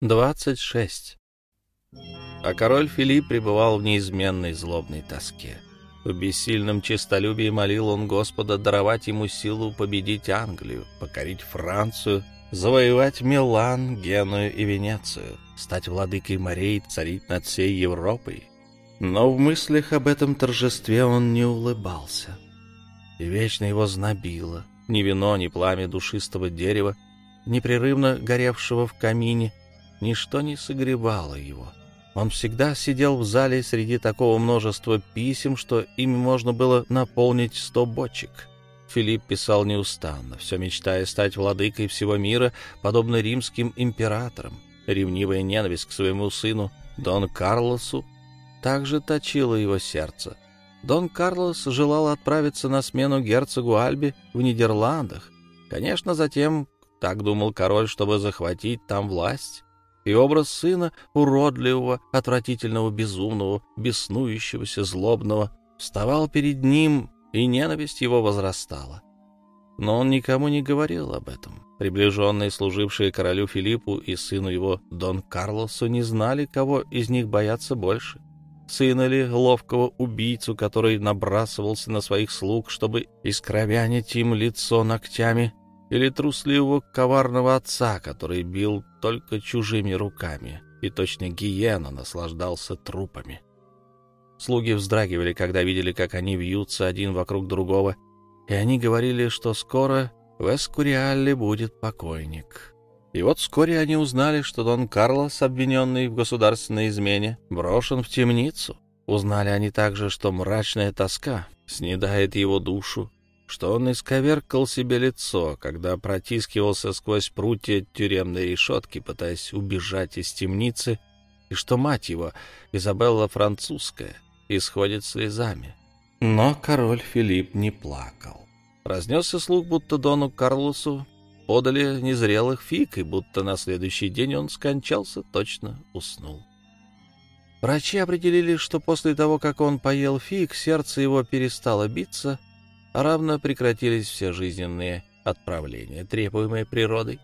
26. А король Филипп пребывал в неизменной злобной тоске. В бессильном честолюбии молил он Господа даровать ему силу победить Англию, покорить Францию, завоевать Милан, Геную и Венецию, стать владыкой морей, царить над всей Европой. Но в мыслях об этом торжестве он не улыбался. И вечно его знобило. Ни вино, ни пламя душистого дерева, непрерывно горевшего в камине — Ничто не согревало его. Он всегда сидел в зале среди такого множества писем, что ими можно было наполнить сто бочек. Филипп писал неустанно, все мечтая стать владыкой всего мира, подобно римским императорам. Ревнивая ненависть к своему сыну, Дон Карлосу, также точила его сердце. Дон Карлос желал отправиться на смену герцогу Альби в Нидерландах. Конечно, затем, так думал король, чтобы захватить там власть и образ сына, уродливого, отвратительного, безумного, беснующегося, злобного, вставал перед ним, и ненависть его возрастала. Но он никому не говорил об этом. Приближенные, служившие королю Филиппу и сыну его Дон Карлосу, не знали, кого из них бояться больше. Сына ли ловкого убийцу, который набрасывался на своих слуг, чтобы искровянить им лицо ногтями, или трусливого коварного отца, который бил только чужими руками и точно гиена наслаждался трупами. Слуги вздрагивали, когда видели, как они вьются один вокруг другого, и они говорили, что скоро в Эскуриале будет покойник. И вот вскоре они узнали, что Дон Карлос, обвиненный в государственной измене, брошен в темницу. Узнали они также, что мрачная тоска снедает его душу, что он исковеркал себе лицо, когда протискивался сквозь прутья тюремной решетки, пытаясь убежать из темницы, и что мать его, Изабелла Французская, исходит слезами. Но король Филипп не плакал. Разнесся слух, будто Дону Карлосу подали незрелых фиг, и будто на следующий день он скончался, точно уснул. Врачи определили, что после того, как он поел фиг, сердце его перестало биться — равно прекратились все жизненные отправления, требуемые природой.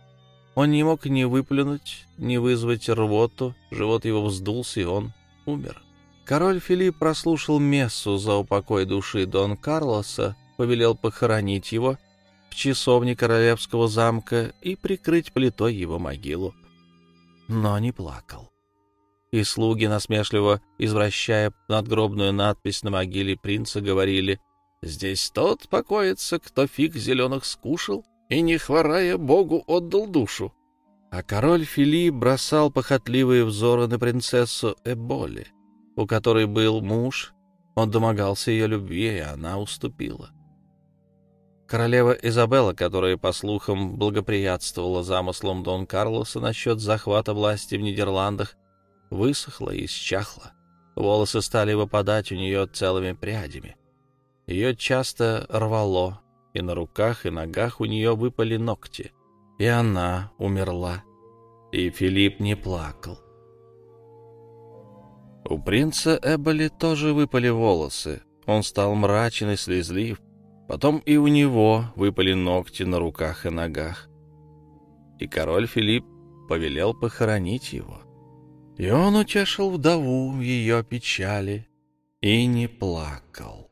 Он не мог ни выплюнуть, ни вызвать рвоту, живот его вздулся, и он умер. Король Филипп прослушал мессу за упокой души Дон Карлоса, повелел похоронить его в часовне королевского замка и прикрыть плитой его могилу. Но не плакал. И слуги, насмешливо извращая надгробную надпись на могиле принца, говорили Здесь тот покоится, кто фиг зеленых скушал и, не хворая, Богу отдал душу. А король Филипп бросал похотливые взоры на принцессу Эболи, у которой был муж. Он домогался ее любви, и она уступила. Королева Изабелла, которая, по слухам, благоприятствовала замыслам Дон Карлоса насчет захвата власти в Нидерландах, высохла и исчахла. Волосы стали выпадать у нее целыми прядями. Ее часто рвало, и на руках и ногах у нее выпали ногти. И она умерла. И Филипп не плакал. У принца Эболи тоже выпали волосы. Он стал мрачен и слезлив. Потом и у него выпали ногти на руках и ногах. И король Филипп повелел похоронить его. И он утешил вдову ее печали и не плакал.